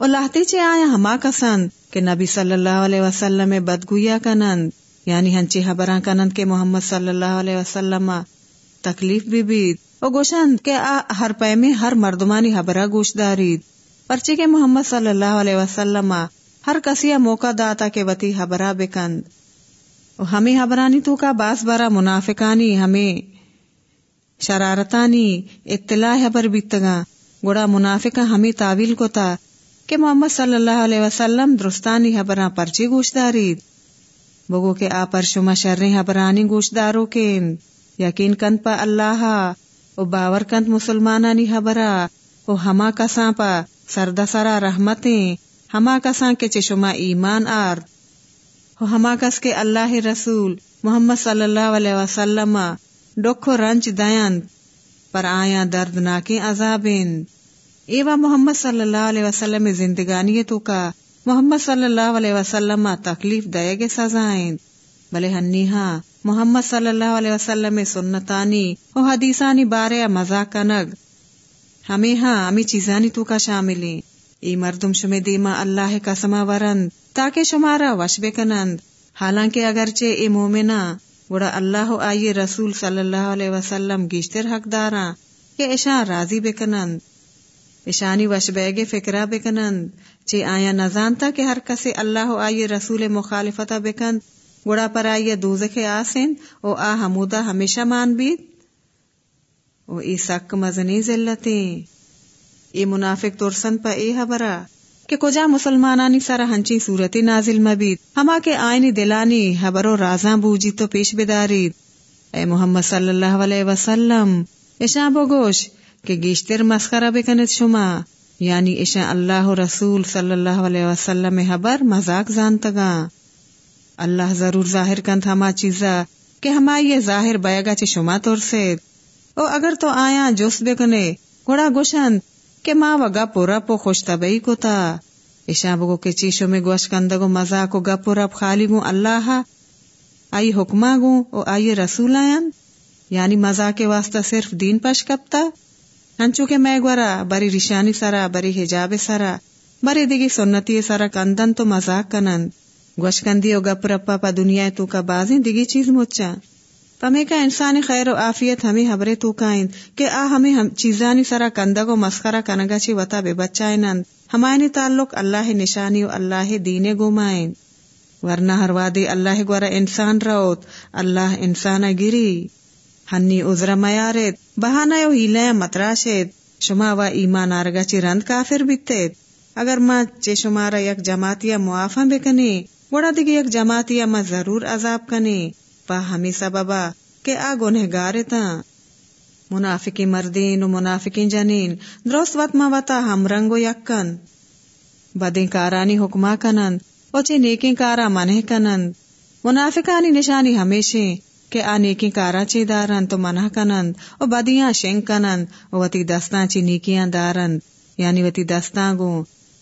اور لاہتے چے آیا ہما کسند کہ نبی صلی اللہ علیہ وسلم بدگویا کنند یعنی ہنچی حبراں کنند کے محمد صلی اللہ علیہ وسلم تکلیف بھی بید۔ او گوشند، کہ آ ہر پے میں ہر مردمانی حبرہ گوش دارید۔ پرچے کے محمد صلی اللہ علیہ وسلم ہر کسی موقع داتا کے وتی حبرہ بکند ہمیں حبرانی تو کا باس برا منافقانی، ہمیں شرارتانی، اطلاع حبر بیتگا گوڑا منافقہ ہمیں تعویل کو تا کہ محمد صلی اللہ علیہ وسلم درستانی حبراں پرچی گوش دارید؟ بگو کہ آ پر شما شرری حبرانی گوش دارو کے یقین کند پا اللہ، او باور کند مسلمانانی حبرا، او ہما کساں پا سردا سرا رحمتیں، ہما کساں کے چشما ایمان آر ہما کس کے اللہ رسول محمد صلی اللہ علیہ وسلم ڈوکھو رنچ دین پر آیا درد ناکی عذابین۔ ایوا محمد صلی اللہ علیہ وسلم زندگانی تو کا محمد صلی اللہ علیہ وسلم تکلیف دے گے سزائیں بلے ہنی ہاں محمد صلی اللہ علیہ وسلم سنتانی و حدیثانی بارے مزاق کنگ ہمیں ہاں امی چیزانی تو کا شاملیں ای مردم شمی دیما اللہ کا سما ورند، تاکہ شمارا وش بکنند حالانکہ اگرچہ اے مومنا گوڑا اللہ آئی رسول صلی اللہ علیہ وسلم گیشتر حق دارا کہ اشان راضی بکنند اشانی وش بیگے فکرہ بکنند۔ چے آیا نزانتا کہ ہر کسی اللہ آئی رسول مخالفتا بکند۔ گوڑا پر آئی دوزخ آسن او آ حمودہ ہمیشہ مان بید۔ او ای سک مزنی ذلتیں۔ ای منافق ترسن پا اے حبرا کہ کجا مسلمانانی سارا ہنچی صورتی نازل مبید۔ ہما کے آئینی دلانی حبرو رازاں بوجی تو پیش بدارید۔ اے محمد صلی اللہ علیہ وسلم۔ اشاں بگوش کہ گیشتر مسخرہ بکنت شما یعنی اشاں اللہ رسول صلی اللہ علیہ وسلم حبر مزاق زانتگا۔ اللہ ضرور ظاہر کنت ہما چیزا کہ ہما یہ ظاہر بیگا چی شما ترسید۔ او اگر تو آیا جوس بکنے گوڑا گوشند کہ ماں وگا پورا پو خوش تبئی کو تا ایشا بگو کے چیشو میں گوش کندگو مزا کو گا پورا خالی گو اللہ۔ آئی حکما گو او آئی رسول آئن یعنی مزا کے واسطہ صرف دین پش کپتا؟ ہنچو کے میں گورا بری رشانی سرا بری حجاب سرا بری دیگی سنتی سرا کندن تو مزاق کنند۔ گوش کندی گپ رپا پا دنیا تو کا بازی دیگی چیز مچا۔ پمے کا انسانی خیر و آفیت ہمیں حبرے تو کائن کہ آ ہمیں ہم چیزانی سرا کندگ و مسخرہ کنگا چی وطا بے بچائنند ہمائنی تعلق اللہ نشانی و اللہ دین گومائن ورنہ ہر وادی اللہ گورا انسان روت اللہ انسان گری ہنی عذر میارت بہانا یو ہیلے متراشت شما و ایمان آرگا چی رند کافر بیتت اگر ما چے شمارا یک جماعتیا معافہ بکنی وڑا دیگی یک جماعتیا ما ضرور عذاب کنی پا ہمی سببا کہ آ گنہگارتا منافقی مردین و منافقی جنین درست وط ما وطا ہم رنگ و یکن بدین کارانی حکما کنند و چے نیکی کارا منہ کنند منافقانی نشانی ہمیشہ کہ آ نیکی کارا چے دارند تو منہ کنند و بدیاں شنگ کنند و وتی دستان چی نیکیاں دارند یعنی وتی دستان گو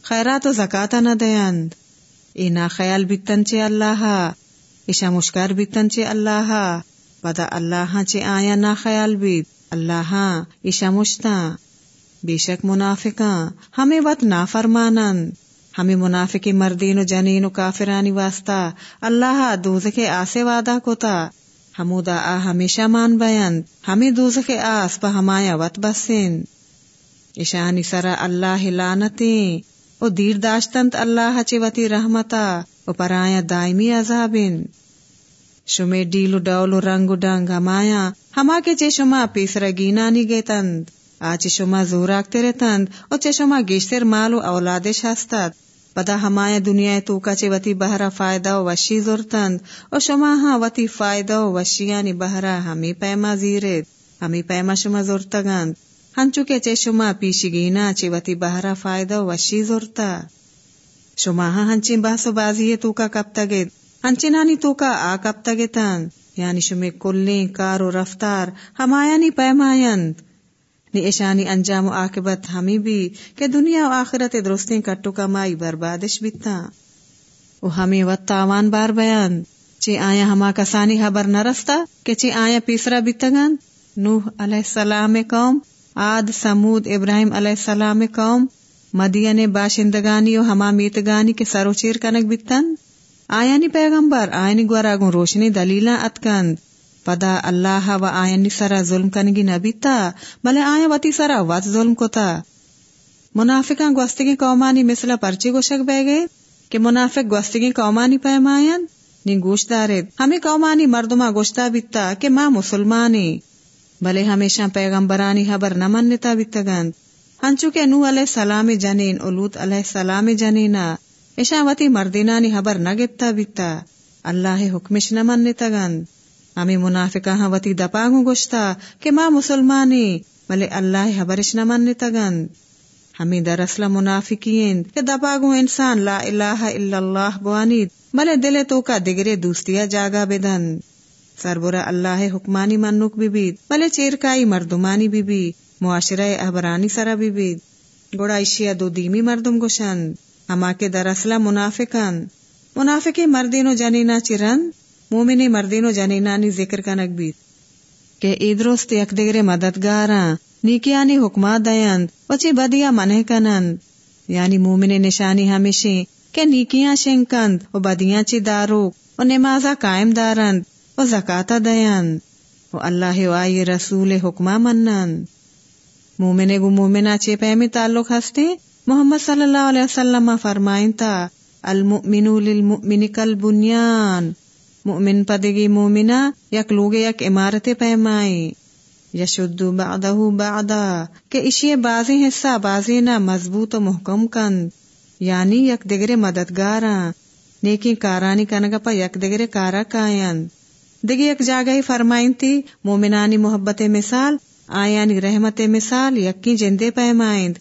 خیرات و زکاة نہ دیند اینا خیال بیتن چے اللہ ایشا مشکار بیتن چے اللہ پدا اللہ چے آیا نا خیال بیت اللہ ایشا مشتا بے شک منافقاں ہمیں وط نا فرمانن ہمیں منافقی مردین و جنین و کافرانی واسطہ اللہ دوز کے آسے وعدہ کو تا ہمودا آ ہمیشہ مان بیند ہمیں دوز کے آس پا ہمایا وط بسن۔ ایشانی سرا اللہ لانتیں او دیر داشتنت اللہ چوتی رحمتا، او پرایا دائمی عذابن۔ شمی ڈیلو ڈولو رنگو ڈنگ ہمایا، ہما کے چے شما پیسر گینانی گے تند آچ شما زوراک تیرے تند، او چے شما گیشتر مالو اولادش ہستد پدا ہمایا دنیا تو کا وتی بہرا فائدہ و وشی زورتند، او شما ہاں وتی فائدہ و وشیانی یعنی بہرا ہمیں پیما زیرت ہمیں پیما شما زورتگند۔ ہنچو کے چے شما پیشی گینا چے وتی بہرا فائدہ و وشی زورتا۔ شما ہاں ہنچی باسو بازی تو کا کب تگت ہنچنانی تو کا آ کب تگتن یعنی شمی کلیں کار و رفتار ہمایانی پیمائند نی ایشانی انجام و آکبت ہمیں بھی کہ دنیا و آخرت درستیں کٹو کمائی بربادش بیتا و ہمیں وط تاوان بار بیان۔ چی آیا ہما کسانی حبر نرستا کہ چی آیا پیسرا بیتگن نوح علیہ السلام قوم آد سمود، ابراہیم علیہ السلام قوم مدینے باشندگانی و ہما میتگانی کے سرو چیر کنک بیتن آیانی پیغمبر آئینی گورا گن روشنی دلیلہ اتکند۔ پدا اللہ و آئینی سرا ظلم کنگی نبیتا بلے آیا وتی سرا وط ظلم کتا منافقان گوستگی قومانی مثلا پرچی گوشک بے گئے کہ منافق گوستگی قومانی پیمائن نی گوش دارد ہمیں قومانی مردما گوشتا بیتا کہ ماں مسلمانی بلے ہمیشہ پیغمبرانی حبر نمنتا بیتگند ہنچو کے نو علیہ السلام جنین اولوت علیہ السلام جنینا وتی مردینانی حبر نگتا بیتا اللہ حکمش نمنتا گند ہمیں منافقہ ہاں وتی دپاگو گوشتا کہ ماں مسلمانی بلے اللہ حبرش نمنتا گند ہمیں دراصل منافقین کہ دپاگو انسان لا الہ الا اللہ بوانید بلے دلے تو کا دگرے دوستیا جاگا بدن سربرا اللہ حکمانی منک بھی بید بلے چیرکائی مردمانی بھی بی معاشرہ احبرانی سرا بھی بید گوڑا اشیا دو دیمی مردم گوشن ہما کے دراصلہ منافقن منافقی مردین و جنینا چرن مومنی مردین و جنینانی ذکر کنک بید کہ ایدروست یک دگرے مددگاراں نیکیانی حکمات دیند وچی بدیا منہ کنند۔ یعنی مومن نشانی ہمیشہ کہ نیکیاں شنکند و بدیاں چی دارو و نمازا قائم دارند و زکاتا دیند و اللہ و آئی رسول حکمہ منند۔ مومن گو مومنہ چے پیمی تعلق ہستے محمد صلی اللہ علیہ وسلم فرمائن تا المؤمن للمؤمن کل بنیان۔ مؤمن پدگی مومنہ یک لوگ یک عمارت پیمائی، یشدو بعدہ بعدا، کہ اشی بازی حصہ بازی نہ مضبوط و محکم کند یعنی یک دگرے مددگاراں نیکی کارانی کنگا پا یک دگرے کارا کائن دگی یک جاگہی فرمائن تھی مومنانی محبت مثال، آیانی رحمت مثال یکی جندے پیمائند،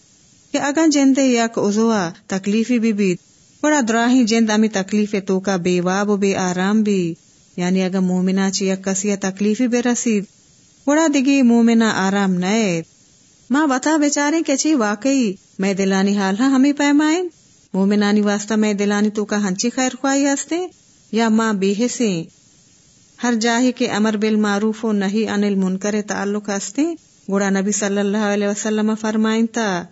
کہ اگا جندے یک عزوہ تکلیفی بھی بیت بڑا دراہی جند امی تکلیف تو کا بے واب و بے آرام بھی۔ یعنی اگا مومنا چی یک کسی تکلیفی بے رسید، بڑا دگی مومنا آرام نئے ماں بتا بیچارے کہ چی واقعی میں دلانی حال ہاں ہمیں پیمائن مومنانی واسطہ میں دلانی تو کا ہنچی خیر خواہی ہستے۔ یا ماں بے سے ہر جاہی کے امر بالمعروف و نہیں انل منکر تعلق ہستے۔ گوڑا نبی صلی اللہ علیہ وسلم فرمائن تا۔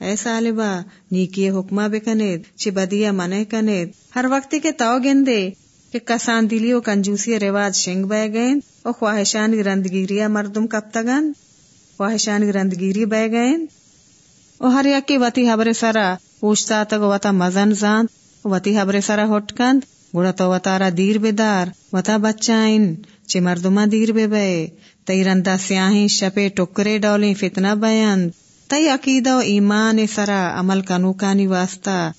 اے سالبا، نیکی حکمہ بکنید چی بدیا منع کنید۔ ہر وقت کے تو گندے، کہ کسان دلی و کنجوسی رواج شنگ بے گئن اور خواہشانی رندگیری مردم کب تگن خواہشانی رندگیری بے گئن اور ہر یک کی وتی حبر سرا پوچھتا تک وتا مزن زان وتی حبر سرا ہوٹ کند۔ گوڑا تو وطارا دیر بیدار وتا بچائن۔ چی مردما دیر بے بے تی رندا سیاہی شپے ٹکرے ڈولیں فتنہ بیند تی عقیدہ و ایمان سرا عمل کنوکانی واسطہ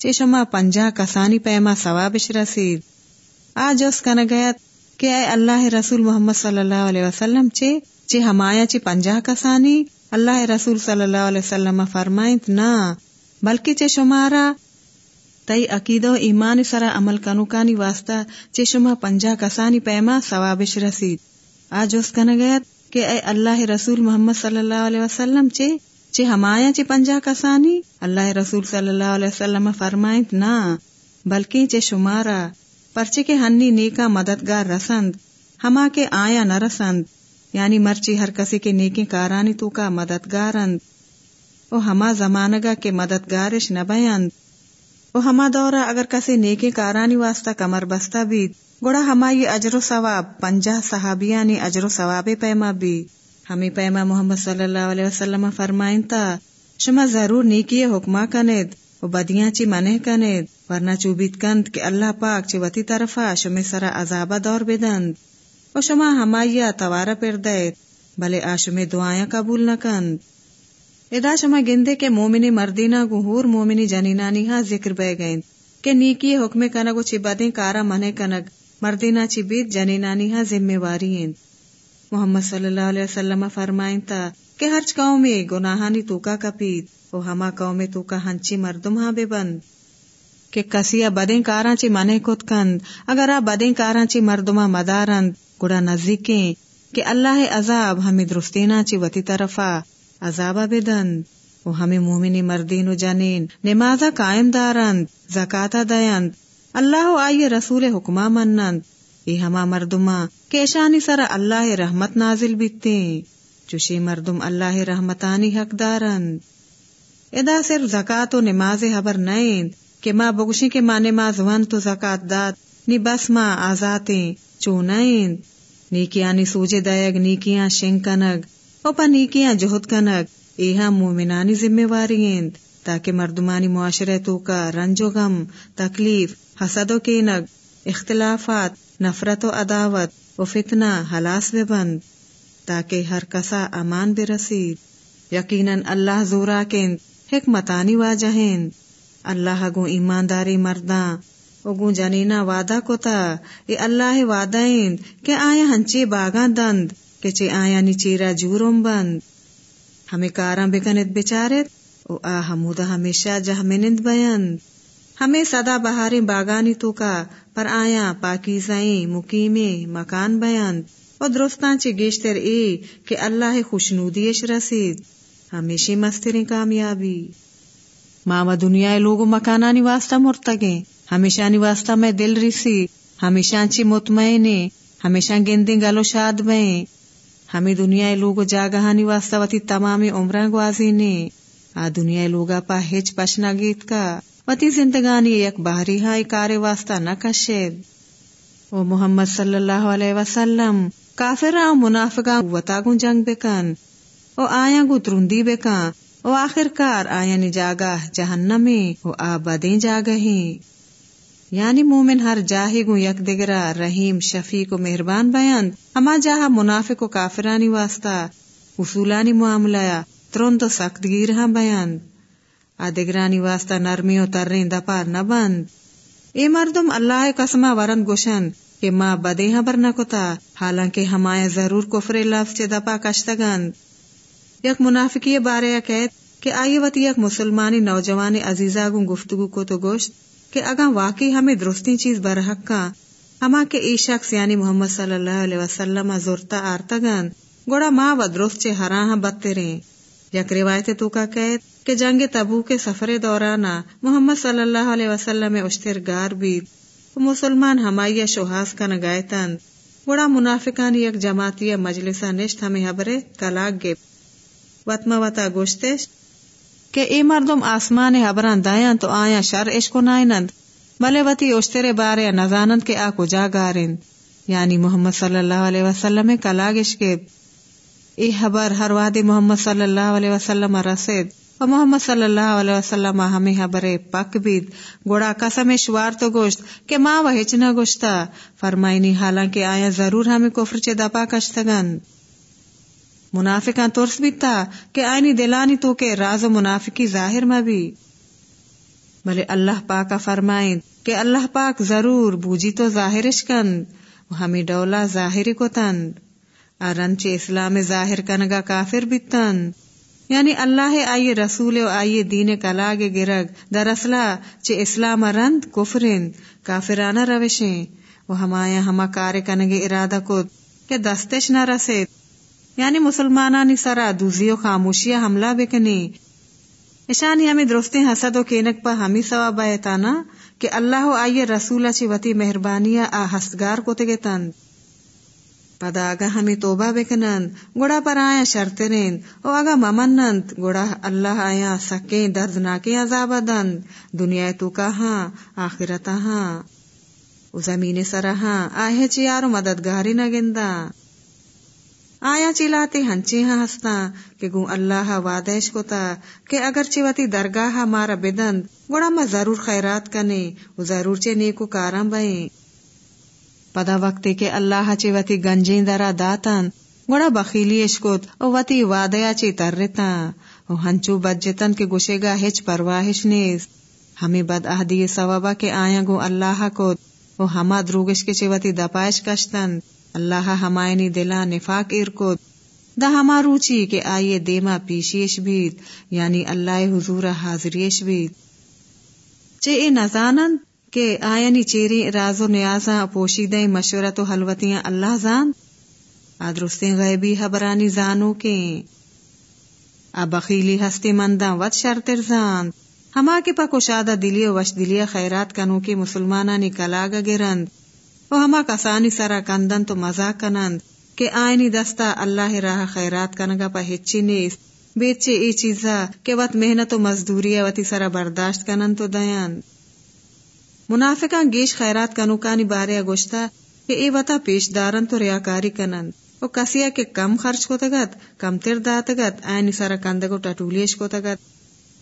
چی شما پنجا کسانی پیما ثوابش رسید آج اس کنگیت کہ اے اللہ رسول محمد صلی اللہ علیہ وسلم چے چے ہمایا چے پنجا کسانی اللہ رسول صلی اللہ علیہ وسلم فرمائنت نا بلکہ چے شمارا تئی عقید و ایمان سرا عمل کنوکانی واسطہ چے شما پنجا کسانی پیما ثوابش رسید آج اس کنگیت کہ اے اللہ رسول محمد صلی اللہ علیہ وسلم چے چے ہمایا چے پنجا کسانی؟ اللہ رسول صلی اللہ علیہ وسلم فرمائنت نا، بلکہ چے شمارا پرچے کے ہنی نیکا مددگار رسند، ہما کے آیا نہ رسند یعنی مرچی ہر کسی کے نیکی کارانی تو کا مددگارند۔ او ہما زمانگا کے مددگارش نہ بیند او ہما دورا اگر کسی نیکی کارانی واسطہ کمر بستہ بھی گوڑا ہما یہ اجر و ثواب، پنجہ صحابیانی اجر و ثواب پیما بھی ہمیں پیما محمد صلی اللہ علیہ وسلم فرمائن تا، شما ضرور نیکی حکمہ کنید و بدیاں چی منہ کنید، ورنہ چوبیت کند کہ اللہ پاک چی وتی طرفا شمی سرا عذابہ دور بدند. و شما ہمایا توارا پر دیت بلے آشمی دعائیں قبول نہ کند. ادا شما گندے کے مومنی مردینہ گہور مومنی جنینانی ہاں ذکر بے گئن کہ نیکی حکم کنگ چی بدیں کارا منے کنگ، مردینہ چی بیت جنینانی ہاں ذمہ واری ہیں محمد صلی اللہ علیہ وسلم فرمائن تا کہ ہر قوم میں گناہانی توکا کپیت و ہما قوم توکا ہنچی مردم ہاں بے بند۔ کہ کسیا بدیں کاراں چی منے کت کند، اگر آ بدیں کاراں چی مردما مدارند، گڑا نزدیکیں کہ اللہ عذاب ہمیں درستینا چی وتی طرفا عذابہ بدند و ہمیں مومنی مردین و جنین نمازہ قائم دارند، زکاة دیند اللہ و آئی رسول حکمہ منند۔ ای ہما مردما کیشانی سر اللہ رحمت نازل بیتے چوشی مردم اللہ رحمتانی حقدارند ادا صرف زکات و نماز حبر نائند کہ ماں بگشی کے ماں نماز ون تو زکات دات نی بس ماں آزاتیں چونائند نیکیاں نی سوجے دائگ نیکیاں شنگ کنگ او پا نیکیاں جہد کنگ ایہا مومنانی ذمہ وارینت تاکہ مردمانی معاشرے تو کا رنج و غم، تکلیف، حسد و کینگ، اختلافات، نفرت و عداوت و فتنہ حلاس بے بند، تاکہ ہر کسا امان بے رسید۔ یقیناً اللہ زورا کند حکمتانی واجہند اللہ گو ایمانداری مرداں اگو جنینا وعدہ کو تا اے اللہ وعدہ کہ آیا ہنچے باغاں دند، کہ چے آیا نی جورم بند۔ ہمیں کاراں بکنت بچارت او آ حمودہ ہمیشہ جہ منند بیند ہمیں صدا بہاریں باغانی تو کا پر آیا پاکیزائیں مقیمیں مکان بیند اور درستان چے گیشتر اے کہ اللہ خوشنودیش رسید۔ ہمیشہ مستریں کامیابی۔ ماما دنیا لوگ مکانانی واسطہ مرتگیں۔ ہمیشہ نی واسطہ میں دل رسی ہمیشہ چی مطمئن ہمیشہ گندیں گلو شاد بیں ہمیں دنیا لوگ جاگہانی واسطہ وتی تمام عمرہ گوازی نے۔ آ دنیا لوگا پا ہچ پشنا گیت کا۔ وتی زندگانی یک باہری ہائی کار واسطہ نہ کشید۔ او محمد صلی اللہ علیہ وسلم کافر منافقہ وطاگو جنگ بکن۔ او آیا گو ترندی بکن۔ او آخر کار آیا نی جاگا جہنمی۔ او آبادیں جاگہیں یعنی مومن ہر جاہی گو یک دگرا رحیم، شفیق و مہربان بیان۔ ہما جاہا منافق و کافرانی واسطہ۔ اصولانی معاملہ ترون تو سخت گیر ہاں بیان۔ آدگرانی واسطہ نرمی و ترین دپار نہ بند اے مردم اللہ قسمہ ورند گوشن کہ ماں بدے حبر نہ کتا حالانکہ ہمائے ضرور کفر لفظ چے دپا کشتگند یک منافقی بارے کہت کہ آئیے وتی یک مسلمانی نوجوان عزیزہ گو گفتگو کو تو گوشت کہ اگا واقعی ہمیں درستی چیز برحق کا ہما کے ای شخص یعنی محمد صلی اللہ علیہ وسلم زورتا آرتگن گوڑا ماں و درست چے ہراں بدتے رہیں یک روایت تو کا قید کہ جنگ تبو کے سفر دورانا محمد صلی اللہ علیہ وسلم اشتر گار بیت مسلمان ہمائی شوہاس کا نگائتن گوڑا منافقان یک جماعتی مجلسہ نشت ہمیں حبرے کلاک گے۔ وطمہ وطا گوشتش کہ اے مردم آسمان حبران دایاں تو آیا شر عشق نائنند۔ بلے وتی اشترے بارے نزانند کے آ کو جا گارند۔ یعنی محمد صلی اللہ علیہ وسلم کلاگش کے اے حبر ہر واد محمد صلی اللہ علیہ وسلم رسید و محمد صلی اللہ علیہ وسلم ہمیں حبر پک بید گوڑا قسم شوار تو گوشت کہ ماں وہ ہچنا گوشتا فرمائنی حالانکہ آیا ضرور ہمیں کفر چے دپا کشتگند منافقاں ترس بیتا کہ آئینی دلانی تو کے راز و منافقی ظاہر میں بھی بلے اللہ پاکا فرمائیں کہ اللہ پاک ضرور بوجی تو ظاہرش کند ہمیں ڈولا ظاہر کو تند ارنچ اسلام ظاہر کنگا کافر بھی تند یعنی اللہ آئیے رسول و آئیے دین کلاگ گرگ۔ دراصلہ چ اسلام رند کفرند کافرانہ روشیں۔ وہ ہمایا ہما کار کنگے ارادہ کو کہ دستش نہ رسید یعنی مسلمانانی سرا دوزی و خاموشی حملہ بکنی۔ اشانی ہمیں درستی حسد و کینک پا ہمی ثواب آئیتانا کہ اللہ آئیے رسول چی وتی مہربانی آ ہستگار کو تگے تند پدا آگا ہمیں توبہ بکنند گوڑا پر آیا شرطرین او آگا ممنند گوڑا اللہ آیا سکیں دردناکی عذاب دند دنیا تو کا ہاں آخرتا ہاں او زمین سرا ہاں آہے چیارو مددگاری نگندہ آیا چلاتے ہنچے ہاں ہستا کہ گو اللہ وادش کو تا کہ اگر چوتی درگاہ مارا بدند گوڑا ما ضرور خیرات کنے وہ ضرور چے نیکو کارم بائیں پدا وقت کے اللہ چوتی گنجیں درا داتن گوڑا بخیلی اشکت او وتی وادیا چی ترتا او ہنچو بجتن کے گوشے گا ہچ پرواہش نیز۔ ہمیں بد اہدی سوابا کے آیا گو اللہ کو او ہما دروگش کے چوتی دپائش کشتن۔ اللہ ہمائنی دلا نفاق ارکو دا ہما روچی کے آئیے دیما پیشیش بیت یعنی اللہ حضور حاضریش بیت چے اے نزانن؟ کہ آئینی چیری راز و نیازاں پوشیدہ مشورت و حلوتیاں اللہ زان؟ آدرستیں غیبی حبرانی زانو کے۔ ابخیلی ہستی منداں وط شرطر زان۔ ہما کے پا کشادہ دلی و وش دلی خیرات کنو کے مسلمانانی کلاگا گرند۔ وہ ہما کسانی سرا کندن تو مزاق کنند کہ آئینی دستا اللہ راہ خیرات کنگا پا ہچی نیس بیچے ای چیزا کہ وط محنت و مزدوری وتی سرا برداشت کنن تو دیان۔ منافقان گیش خیرات کنوکانی بارے گوشتا کہ اے وطا پیش دارن تو ریاکاری کنن۔ او کسیا کے کم خرچ کو تگت کم تر داتگت، اینی سارا کندگو ٹٹولیش کو تگت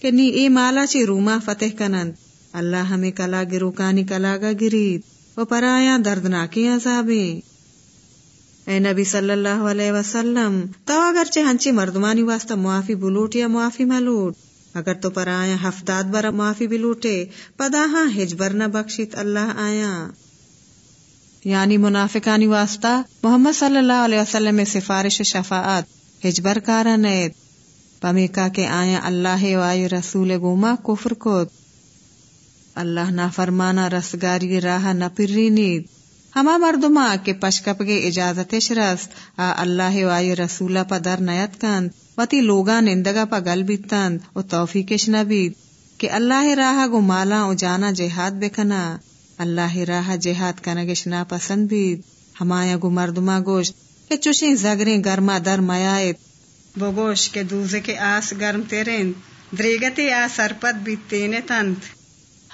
کہ نی اے مالا چی روما فتح کنند اللہ ہمیں کلا گروکانی کلا گا گرید۔ و پرایا دردناکی عذابیں۔ اے نبی صلی اللہ علیہ وسلم تو اگرچہ ہنچی مردمانی واسطہ معافی بلوٹ یا معافی ملوٹ۔ اگر تو پر آیا ہفتاد بر معافی بھی لوٹے پدا ہاں ہجبر نہ بخشیت اللہ آیا۔ یعنی منافقانی واسطہ، محمد صلی اللہ علیہ وسلم میں سفارش شفاعت ہجبر کارا نیت۔ پمیکا کے آیا اللہ وائی رسول گوما کفر کو اللہ نہ فرمانا رسگاری راہ نہ پری نیت۔ ہما مردما کے پشکپ کے اجازت شرس آ اللہ وائی رسولہ پا در نیت کند، وتی لوگا نندگا پا گل بیتند و توفیقش نبید کہ اللہ راہ گو مالا او جانا جہاد بکنا اللہ راہ جہاد کنگش نا پسند بید۔ ہمایا گو مردما گوشت، کہ چوشیں زگریں گرما در میائت وہ گوش کے دوزے کے آس گرم تیرین دریگتی آس سرپت بیت تینے تند۔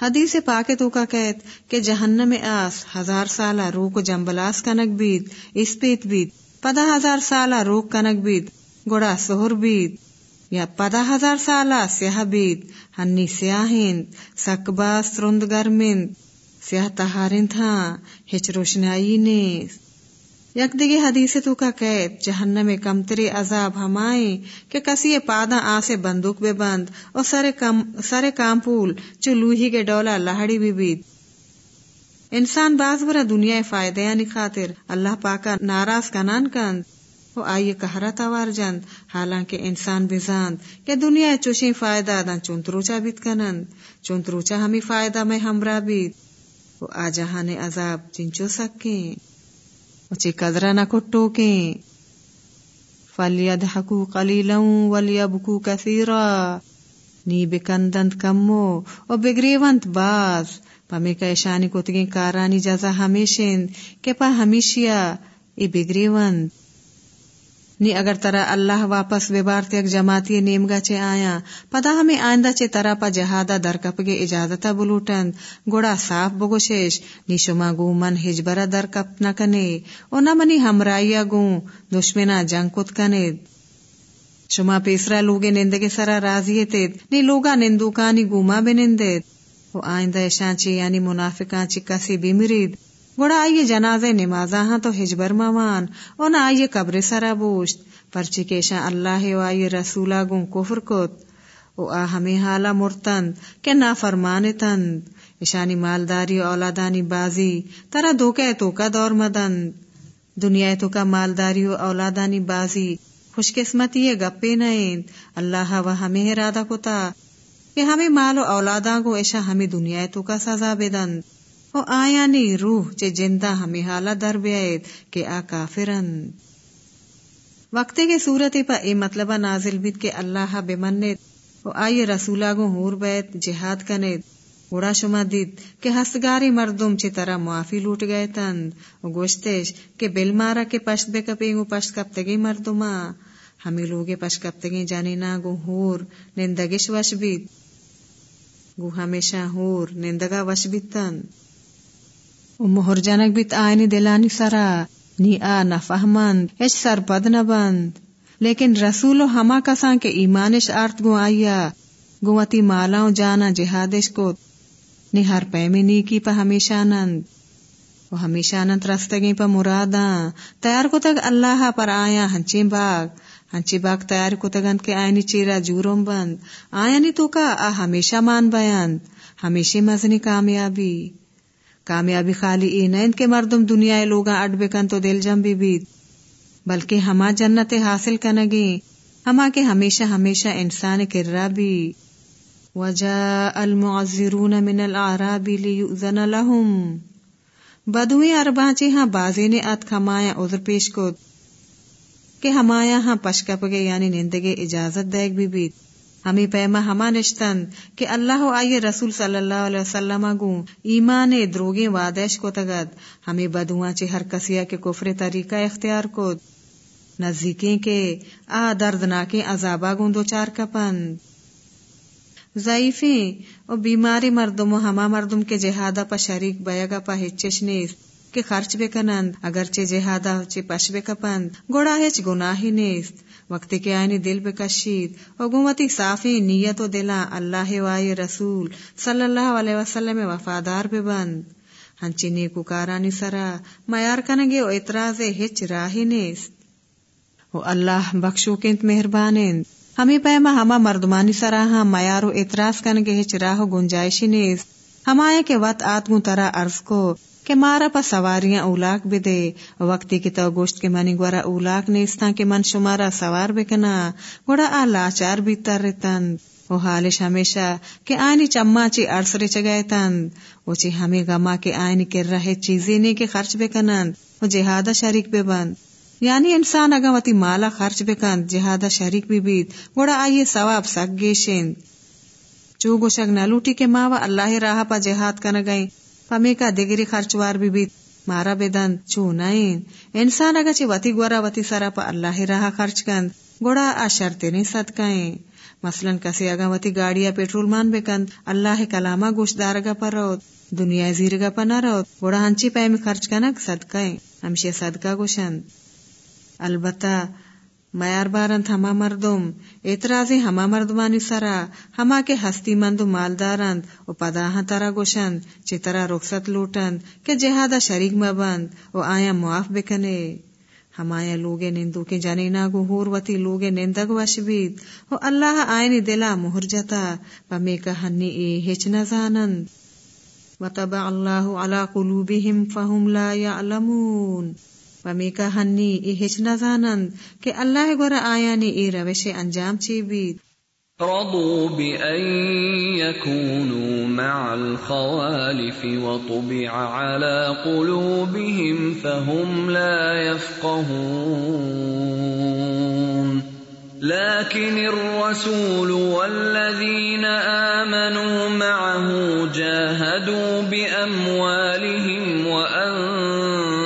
حدیث پاک تو کا کہت کہ جہنم آس ہزار سالہ روح کو جمبلاس کنک بید، اسپیت بید پدا ہزار سالہ روح کنک بید گوڑا سہر بید، یا پدا ہزار سالہ سیاہ بید، ہنی سیاہند سکبا سرند گرمند، سیاہ تہارند ہاں ہچ روشنائی نیست یک دیگے حدیث تو کا قید جہنم میں کمتری عذاب ہمائیں کہ کسی پادا آسے بندوق بے بند، اور سارے کام سارے کام پول چو لوہی کے ڈولا لہڑی بھی بید۔ انسان باز برا دنیا فائدے یعنی خاطر اللہ پاکا ناراض کنان کند۔ وہ آئیے کہرا توار جند، حالانکہ انسان بزاند کہ دنیا چوشی فائدہ دن چونتروچا بیت کنند۔ چونتروچا ہمیں فائدہ میں ہمراہ بیت وہ آ جہان عذاب چنچو سکیں۔ اچھے قدرہ نہ کٹو کے فلیدحکو قلیلا ولیبکو کثیرا نی بکندند کمو او بگریونت باز۔ پمی کا اشانی کتگیں کارانی جزا ہمیشن کہ پا ہمیشیا، ای بگریونت نی اگر ترا اللہ واپس بے بار تک جماعتی نیم گا چے آیا، پدا ہمیں آئندہ چے ترا پا جہادا در گے اجازتا بلوٹن گوڑا صاف بگوشش نی شما گو من ہجبرا در کپ نہ کنے۔ او نہ منی ہمرایا گو، دشمنا جنگ کت کنے۔ شما پیسرا لوگے نندگے سرا راضی تید نی لوگا نندوکانی گوما بے نندید او آئندہ شانچی یعنی منافقان چی کسی بیمرید۔ گوڑا آئیے جنازے نمازا ہاں تو ہجبر مامان او نہ آئیے قبر سرا بوشت۔ پرچی کیشا اللہ و آئیے رسولا گون کفر کت۔ او آ ہمیں حالا مرتند، کہ نا فرمان تند۔ اشانی مالداری اولادانی بازی، ترا دھوکے تو کا دور مدند۔ دنیا تو کا مالداری و اولادانی بازی، خوش قسمتی گپے نائند اللہ و ہمیں ارادہ کتا، کہ ہمیں مال و اولاداں کو ایشا ہمیں دنیا تو کا سزا بدند۔ او آیا نی روح چے جندہ ہمیں حالا در بیائید کہ آ کافرن۔ وقتے کے صورت پا اے مطلبہ نازل بیت کہ اللہ بمنت او آئی رسولہ گو ہور بیت جہاد کنید۔ اڑا شما دید کہ ہستگاری مردم چی طرح معافی لوٹ گئے تند او گوشتش کہ بل مارا کے پشت بے کپیں گو پشت کپتگی مردما۔ ہمیں لوگے پشت کپتگی جانی نا گو ہور، نندگش وش بیت گو ہمیشہ ہور، نندگا وش بیت تند مہر جنک بیت آئینی دلانی سرا نی آ نہ فہمند اچ سر پد نہ بند لیکن رسول و ہما کسان کے ایمانش آرت گو آیا گوتی مالاؤں جانا جہادش کو نی ہر پیمی نیکی پا ہمیشہ نند وہ ہمیشہ نند رستگی پا مراداں۔ تیار کو تک اللہ پر آیا ہنچی باغ۔ ہنچی باغ تیار کو تگند کے آئینی چیرا جورم بند۔ آیا نی تو کا آ ہمیشہ مان بیند ہمیشہ مزنی کامیابی۔ کامیابی خالی ای نیند کے مردم دنیا لوگا اڈ بکن تو دل جم بھی بیت۔ بلکہ ہما جنت حاصل کنگی۔ ہما کے ہمیشہ ہمیشہ انسان کرا بھی وجاء المعذرون من الاعراب لیؤذن لهم۔ بدوی اربانچی ہاں بازی نے ات کھمایا عذر پیش کو کہ ہمایا ہاں پشکپ گے یعنی نندگے اجازت دیکھ بھی بیت۔ ہمیں پیما ہما نشتن کہ اللہ آئیے رسول صلی اللہ علیہ وسلم گو ایمان دروگی وادش کو تگد۔ ہمیں بدواں چے ہر کسیا کے کفر طریقہ اختیار کو نزدیکیں کے آ دردناکیں عذابا گوندو چار کپند ضعیفیں اور بیماری مردم و ہما مردم کے جہادہ پا شریک بیگا پا ہچش نیست۔ کہ خرچ بے کنند اگرچہ جہادہ چے پش بے کپند گوڑا ہچ گناہی نیست وقتی کے آئینی دل بے کشید اور گومتی صافی نیت و دلا اللہ وائی رسول صلی اللہ علیہ وسلم وفادار بے بند ہنچی نیکو کارانی سرا میار کنگے و اعتراض ہچ راہی نیست و اللہ بخشو کنت مہربانند ہمیں پیما ہما مردمانی سرا ہم میار و اعتراض کنگے ہچ راہ و گنجائشی نیست ہمائے کے وقت آتگوں ترا عرض کو کہ مارا پا سواریاں اولاک بھی دے۔ وقتی کی تو گوشت کے منی گورا اولاک نیستان کہ من شمارا سوار بکنا گوڑا آ لاچار بھی تر رتند وہ حالش ہمیشہ کہ آئینی چما چی ارسرے چگائے تند وہ چی ہمیں گما کے آئینی کر رہے چیزیں نہیں کہ خرچ بکنند وہ جہادہ شریک بے بند۔ یعنی انسان اگا وتی مالا خرچ بکند جہادہ شریک بھی بیت۔ گوڑا آئیے ثواب سک گیشند چو گوشک نہ لوٹی کے ماوا اللہ راہ پا جہاد کن گئیں۔ پمی کا دگری خرچوار بھی بیت مارا بدن چونائن انسان اگا چی وتی گورا وتی سرا پا اللہ راہ خرچ کند، گوڑا آ شرطے نہیں صدقائیں۔ مثلا کسی اگا وتی گاڑیا پیٹرول مان بکند، اللہ کلاما گوشت دارگا پر روت، دنیا زیرگا پر نہ روت، گوڑا ہنچی پیمی خرچ کنک صدقائیں۔ ہمشی صدقہ گوشند۔ البتہ میار بارند ہما مردم اعتراضی ہما مردمانی سرا ہما کے ہستی مند مالدارند و پداہ ترا گوشند چترا رخصت لوٹند کہ جہادا شریک مبند و آیا معاف بکنے ہمایا لوگے نندو کے جانے ناگو ہور وتی لوگے نندگ وش بید و اللہ آئینی دلا مہر جتا پمی کا ہنی اے ہچ نزانند وطبع اللہ علا قلوبهم فهم لا يعلمون ومی کا ہنی ای ہچ نزانند کہ اللہ گورا آیا نی ای روش انجام چی بید رضوا بأن يكونوا مع الخوالف وطبع على قلوبهم فهم لا يفقهون لكن الرسول والذين آمنوا معه جاهدوا بأموالهم وأنفسهم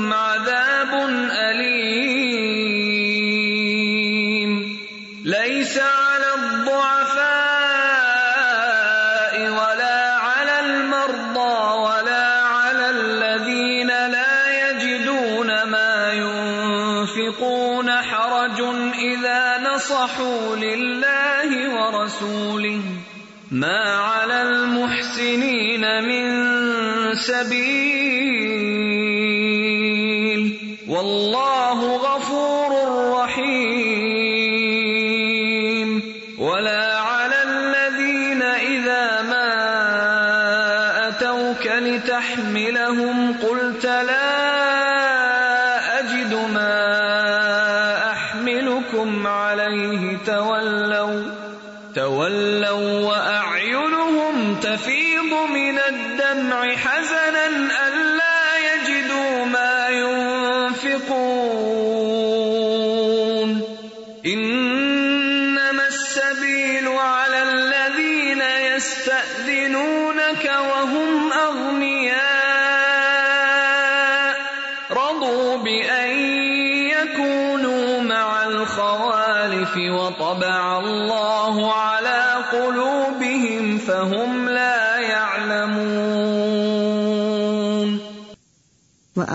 نصحوا لله ورسوله ما على المحسنين من سبيل أحملكم عليه تولوا تولوا